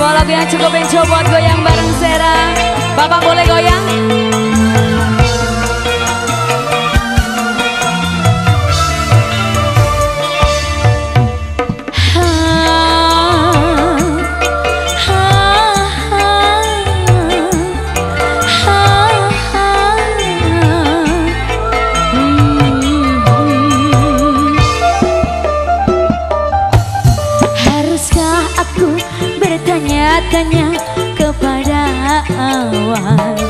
Bola biar yang cukup mencoba goyang bareng Sera Bapak boleh kembalikannya kepada awan.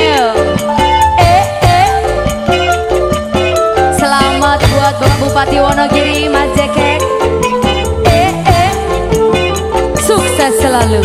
Bupati Wonogiri Mas Jekek eh, eh. Sukses selalu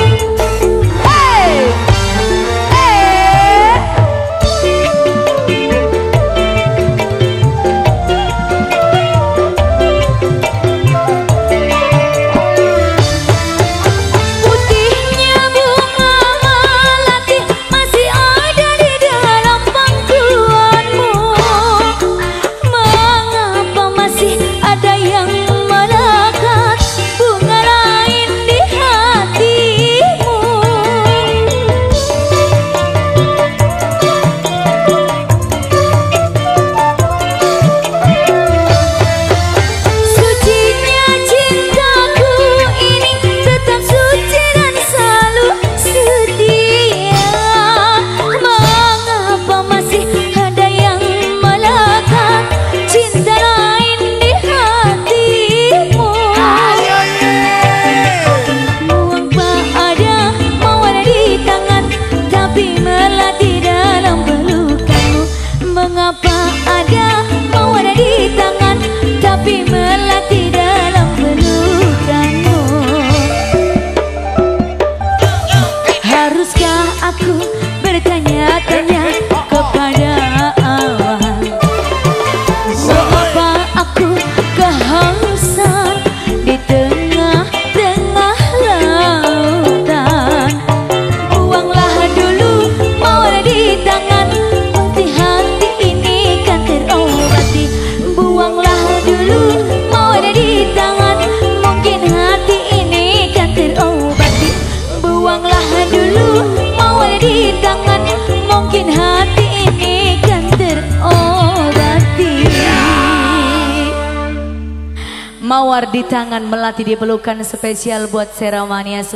aku bertanya Mawar di tangan melati diperlukan spesial buat Seramania